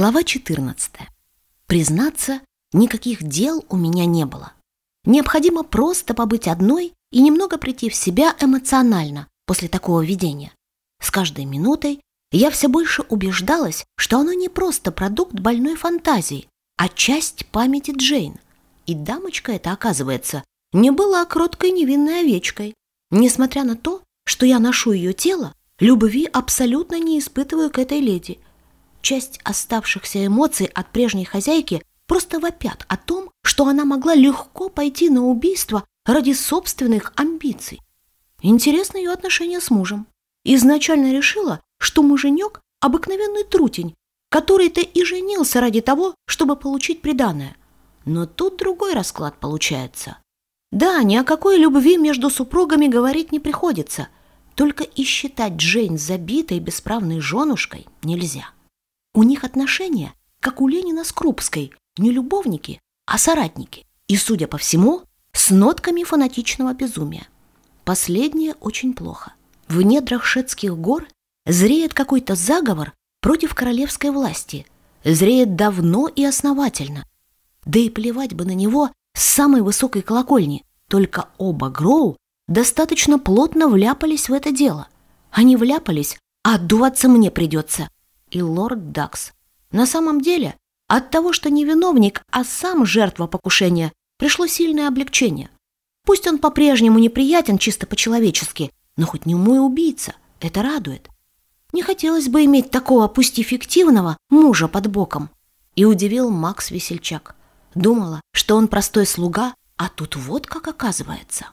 Глава 14. Признаться, никаких дел у меня не было. Необходимо просто побыть одной и немного прийти в себя эмоционально после такого видения. С каждой минутой я все больше убеждалась, что оно не просто продукт больной фантазии, а часть памяти Джейн. И дамочка эта, оказывается, не была кроткой невинной овечкой. Несмотря на то, что я ношу ее тело, любви абсолютно не испытываю к этой леди. Часть оставшихся эмоций от прежней хозяйки просто вопят о том, что она могла легко пойти на убийство ради собственных амбиций. Интересно ее отношение с мужем. Изначально решила, что муженек – обыкновенный трутень, который-то и женился ради того, чтобы получить приданое. Но тут другой расклад получается. Да, ни о какой любви между супругами говорить не приходится, только и считать Джейн забитой бесправной женушкой нельзя. У них отношения, как у Ленина с Крупской, не любовники, а соратники. И, судя по всему, с нотками фанатичного безумия. Последнее очень плохо. В недрах шетских гор зреет какой-то заговор против королевской власти. Зреет давно и основательно. Да и плевать бы на него с самой высокой колокольни. Только оба Гроу достаточно плотно вляпались в это дело. Они вляпались, а отдуваться мне придется. И лорд Дакс. На самом деле, от того, что не виновник, а сам жертва покушения, пришло сильное облегчение. Пусть он по-прежнему неприятен чисто по-человечески, но хоть не мой убийца. Это радует. Не хотелось бы иметь такого, пусть эффективного, мужа под боком. И удивил Макс Весельчак. Думала, что он простой слуга, а тут вот как оказывается.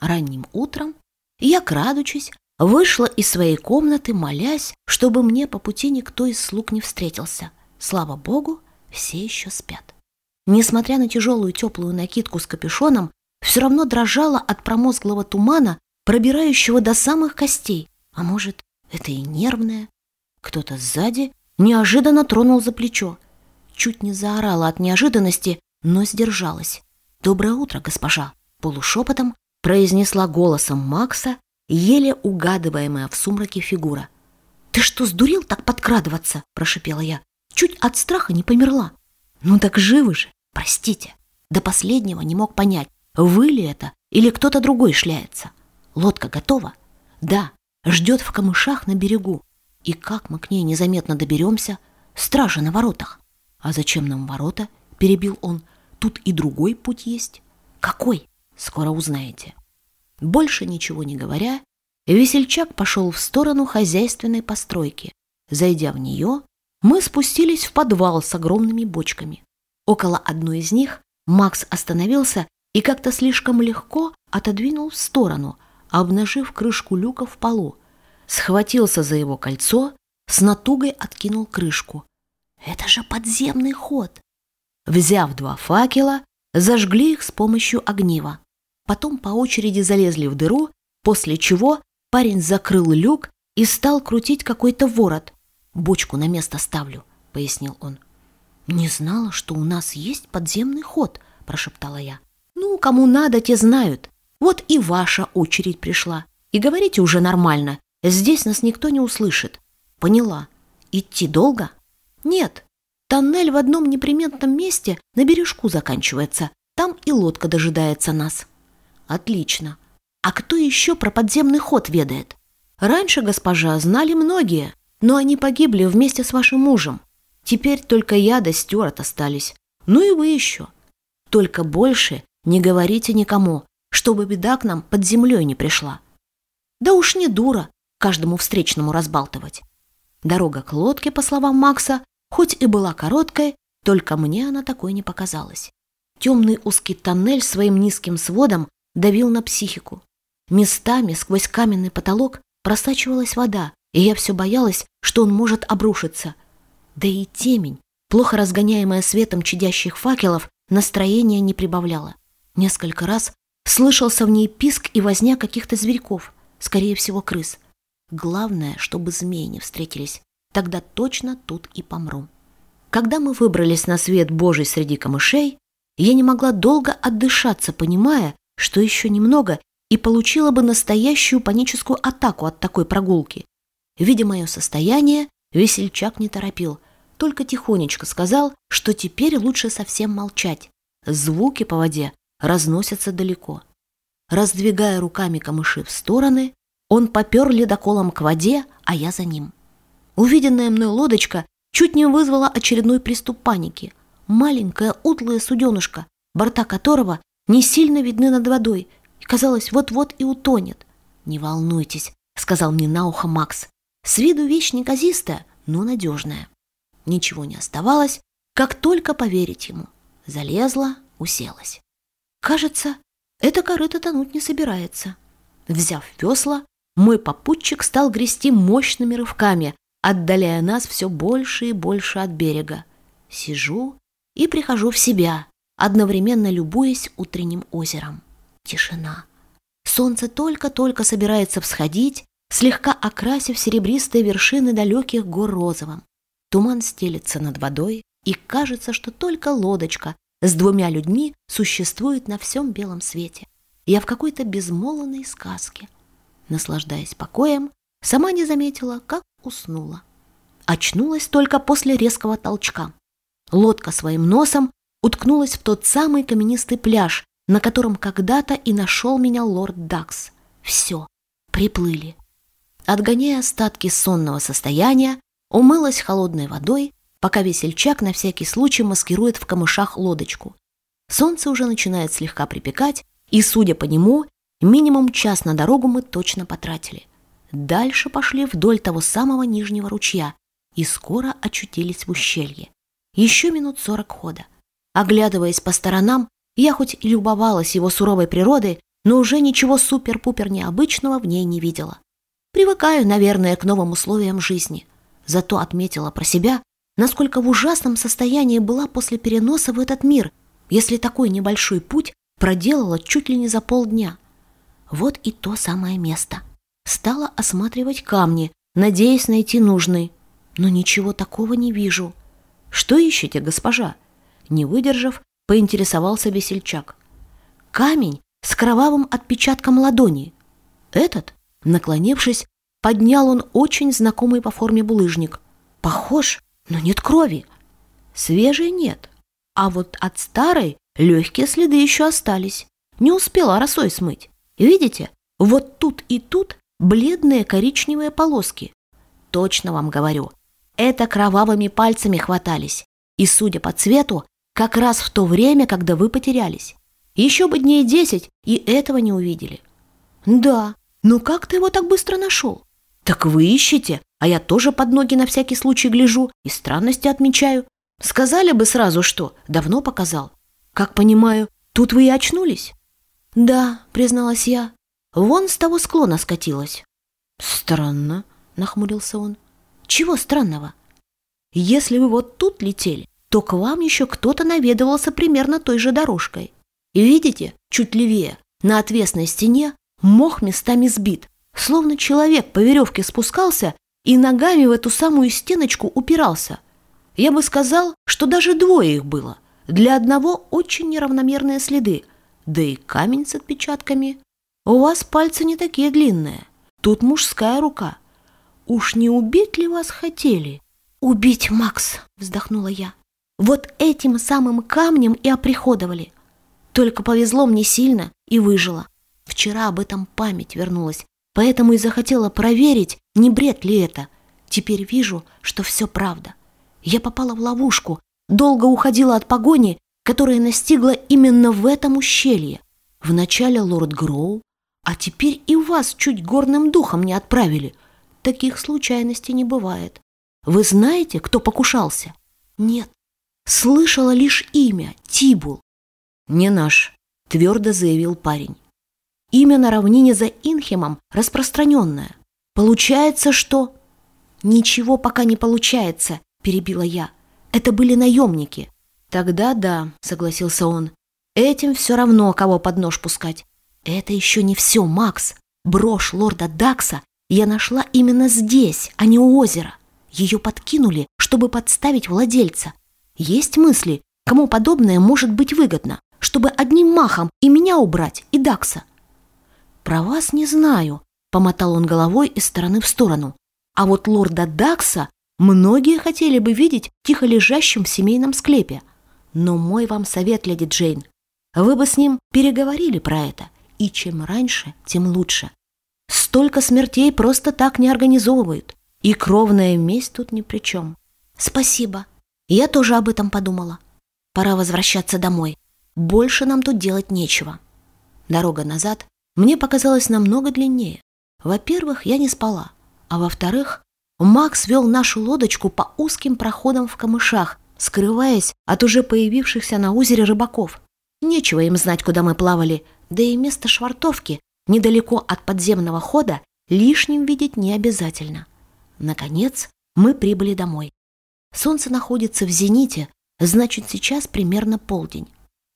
Ранним утром я, крадучись, вышла из своей комнаты, молясь, чтобы мне по пути никто из слуг не встретился. Слава богу, все еще спят. Несмотря на тяжелую теплую накидку с капюшоном, все равно дрожала от промозглого тумана, пробирающего до самых костей. А может, это и нервное? Кто-то сзади неожиданно тронул за плечо. Чуть не заорала от неожиданности, но сдержалась. «Доброе утро, госпожа!» Полушепотом произнесла голосом Макса, еле угадываемая в сумраке фигура. «Ты что, сдурел так подкрадываться?» – прошипела я. «Чуть от страха не померла». «Ну так живы же! Простите!» До последнего не мог понять, вы ли это или кто-то другой шляется. Лодка готова? Да, ждет в камышах на берегу. И как мы к ней незаметно доберемся? Стража на воротах. А зачем нам ворота? Перебил он. Тут и другой путь есть. Какой? Скоро узнаете. Больше ничего не говоря, весельчак пошел в сторону хозяйственной постройки. Зайдя в нее, мы спустились в подвал с огромными бочками. Около одной из них Макс остановился и как-то слишком легко отодвинул в сторону, обнажив крышку люка в полу. Схватился за его кольцо, с натугой откинул крышку. Это же подземный ход! Взяв два факела, зажгли их с помощью огнива. Потом по очереди залезли в дыру, после чего парень закрыл люк и стал крутить какой-то ворот. «Бочку на место ставлю», — пояснил он. «Не знала, что у нас есть подземный ход», — прошептала я. «Ну, кому надо, те знают. Вот и ваша очередь пришла. И говорите уже нормально. Здесь нас никто не услышит». «Поняла. Идти долго?» «Нет. Тоннель в одном неприметном месте на бережку заканчивается. Там и лодка дожидается нас». Отлично. А кто еще про подземный ход ведает? Раньше, госпожа, знали многие, но они погибли вместе с вашим мужем. Теперь только я да Стюарт остались. Ну и вы еще. Только больше не говорите никому, чтобы беда к нам под землей не пришла. Да уж не дура каждому встречному разбалтывать. Дорога к лодке, по словам Макса, хоть и была короткой, только мне она такой не показалась. Темный узкий тоннель своим низким сводом давил на психику. Местами сквозь каменный потолок просачивалась вода, и я все боялась, что он может обрушиться. Да и темень, плохо разгоняемая светом чадящих факелов, настроения не прибавляла. Несколько раз слышался в ней писк и возня каких-то зверьков, скорее всего, крыс. Главное, чтобы змеи не встретились. Тогда точно тут и помру. Когда мы выбрались на свет Божий среди камышей, я не могла долго отдышаться, понимая, что еще немного и получила бы настоящую паническую атаку от такой прогулки. Видя мое состояние, весельчак не торопил. только тихонечко сказал, что теперь лучше совсем молчать. Звуки по воде разносятся далеко. Раздвигая руками камыши в стороны, он попер ледоколом к воде, а я за ним. Увиденная мной лодочка чуть не вызвала очередной приступ паники. Маленькая утлая суденышка, борта которого не сильно видны над водой, и, казалось, вот-вот и утонет. «Не волнуйтесь», — сказал мне на ухо Макс. «С виду вещь неказистая, но надежная». Ничего не оставалось, как только поверить ему. Залезла, уселась. Кажется, эта корыто тонуть не собирается. Взяв весла, мой попутчик стал грести мощными рывками, отдаляя нас все больше и больше от берега. Сижу и прихожу в себя, одновременно любуясь утренним озером. Тишина. Солнце только-только собирается всходить, слегка окрасив серебристые вершины далеких гор розовым. Туман стелется над водой, и кажется, что только лодочка с двумя людьми существует на всем белом свете. Я в какой-то безмолвной сказке. Наслаждаясь покоем, сама не заметила, как уснула. Очнулась только после резкого толчка. Лодка своим носом уткнулась в тот самый каменистый пляж, на котором когда-то и нашел меня лорд Дакс. Все, приплыли. Отгоняя остатки сонного состояния, умылась холодной водой, пока весельчак на всякий случай маскирует в камышах лодочку. Солнце уже начинает слегка припекать, и, судя по нему, минимум час на дорогу мы точно потратили. Дальше пошли вдоль того самого нижнего ручья и скоро очутились в ущелье. Еще минут сорок хода. Оглядываясь по сторонам, я хоть и любовалась его суровой природой, но уже ничего супер-пупер необычного в ней не видела. Привыкаю, наверное, к новым условиям жизни. Зато отметила про себя, насколько в ужасном состоянии была после переноса в этот мир, если такой небольшой путь проделала чуть ли не за полдня. Вот и то самое место. Стала осматривать камни, надеясь найти нужный. Но ничего такого не вижу. Что ищете, госпожа? Не выдержав, поинтересовался весельчак. Камень с кровавым отпечатком ладони. Этот, наклонившись, поднял он очень знакомый по форме булыжник. Похож, но нет крови. Свежей нет. А вот от старой легкие следы еще остались. Не успела росой смыть. Видите, вот тут и тут бледные коричневые полоски. Точно вам говорю, это кровавыми пальцами хватались. И, судя по цвету, как раз в то время, когда вы потерялись. Еще бы дней десять, и этого не увидели. Да, ну как ты его так быстро нашел? Так вы ищете, а я тоже под ноги на всякий случай гляжу и странности отмечаю. Сказали бы сразу, что давно показал. Как понимаю, тут вы и очнулись? Да, призналась я. Вон с того склона скатилась. Странно, нахмурился он. Чего странного? Если вы вот тут летели, то к вам еще кто-то наведывался примерно той же дорожкой. И видите, чуть левее, на отвесной стене, мох местами сбит, словно человек по веревке спускался и ногами в эту самую стеночку упирался. Я бы сказал, что даже двое их было. Для одного очень неравномерные следы, да и камень с отпечатками. У вас пальцы не такие длинные. Тут мужская рука. Уж не убить ли вас хотели? Убить, Макс, вздохнула я. Вот этим самым камнем и оприходовали. Только повезло мне сильно и выжила. Вчера об этом память вернулась, поэтому и захотела проверить, не бред ли это. Теперь вижу, что все правда. Я попала в ловушку, долго уходила от погони, которая настигла именно в этом ущелье. Вначале лорд Гроу, а теперь и вас чуть горным духом не отправили. Таких случайностей не бывает. Вы знаете, кто покушался? Нет. Слышала лишь имя – Тибул. Не наш, твердо заявил парень. Имя на равнине за Инхемом распространенное. Получается, что... Ничего пока не получается, перебила я. Это были наемники. Тогда да, согласился он. Этим все равно, кого под нож пускать. Это еще не все, Макс. Брошь лорда Дакса я нашла именно здесь, а не у озера. Ее подкинули, чтобы подставить владельца. Есть мысли, кому подобное может быть выгодно, чтобы одним махом и меня убрать, и Дакса. Про вас не знаю, помотал он головой из стороны в сторону. А вот лорда Дакса многие хотели бы видеть тихо лежащим в семейном склепе. Но мой вам совет, леди Джейн, вы бы с ним переговорили про это, и чем раньше, тем лучше. Столько смертей просто так не организовывают, и кровная месть тут ни при чем. Спасибо. Я тоже об этом подумала. Пора возвращаться домой. Больше нам тут делать нечего. Дорога назад мне показалась намного длиннее. Во-первых, я не спала, а во-вторых, Макс вел нашу лодочку по узким проходам в камышах, скрываясь от уже появившихся на озере рыбаков. Нечего им знать, куда мы плавали, да и место швартовки, недалеко от подземного хода, лишним видеть не обязательно. Наконец, мы прибыли домой. Солнце находится в зените, значит, сейчас примерно полдень.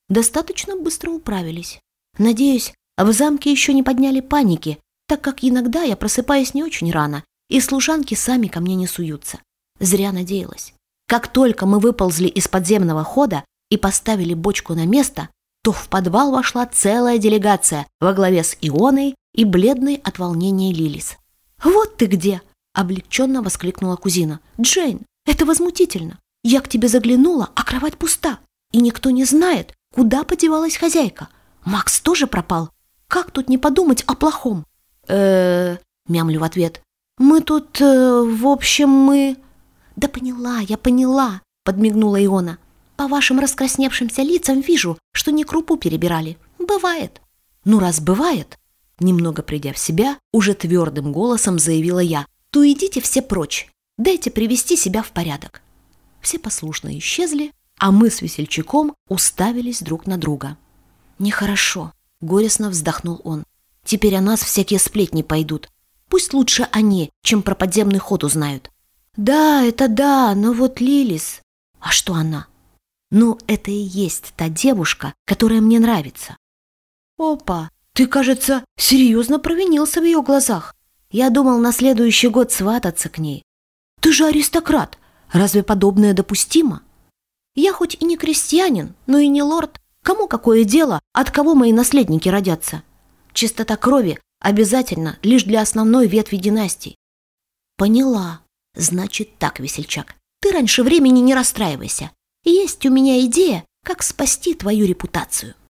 Достаточно быстро управились. Надеюсь, в замке еще не подняли паники, так как иногда я просыпаюсь не очень рано, и служанки сами ко мне не суются. Зря надеялась. Как только мы выползли из подземного хода и поставили бочку на место, то в подвал вошла целая делегация во главе с Ионой и бледной от волнения Лилис. «Вот ты где!» – облегченно воскликнула кузина. «Джейн, это возмутительно! Я к тебе заглянула, а кровать пуста, и никто не знает, куда подевалась хозяйка. Макс тоже пропал. Как тут не подумать о плохом?» «Э-э-э», мямлю в ответ. «Мы тут, э, в общем, мы...» «Да поняла, я поняла», — подмигнула Иона. «По вашим раскрасневшимся лицам вижу, что не крупу перебирали. Бывает». «Ну, раз бывает», — немного придя в себя, уже твердым голосом заявила я, «то идите все прочь, дайте привести себя в порядок». Все послушно исчезли, а мы с весельчаком уставились друг на друга. «Нехорошо», — горестно вздохнул он. «Теперь о нас всякие сплетни пойдут. Пусть лучше они, чем про подземный ход узнают. Да, это да, но вот Лилис... А что она? Ну, это и есть та девушка, которая мне нравится. Опа, ты, кажется, серьезно провинился в ее глазах. Я думал на следующий год свататься к ней. Ты же аристократ. Разве подобное допустимо? Я хоть и не крестьянин, но и не лорд. Кому какое дело, от кого мои наследники родятся? Чистота крови обязательно лишь для основной ветви династий. Поняла. Значит так, весельчак, ты раньше времени не расстраивайся. Есть у меня идея, как спасти твою репутацию.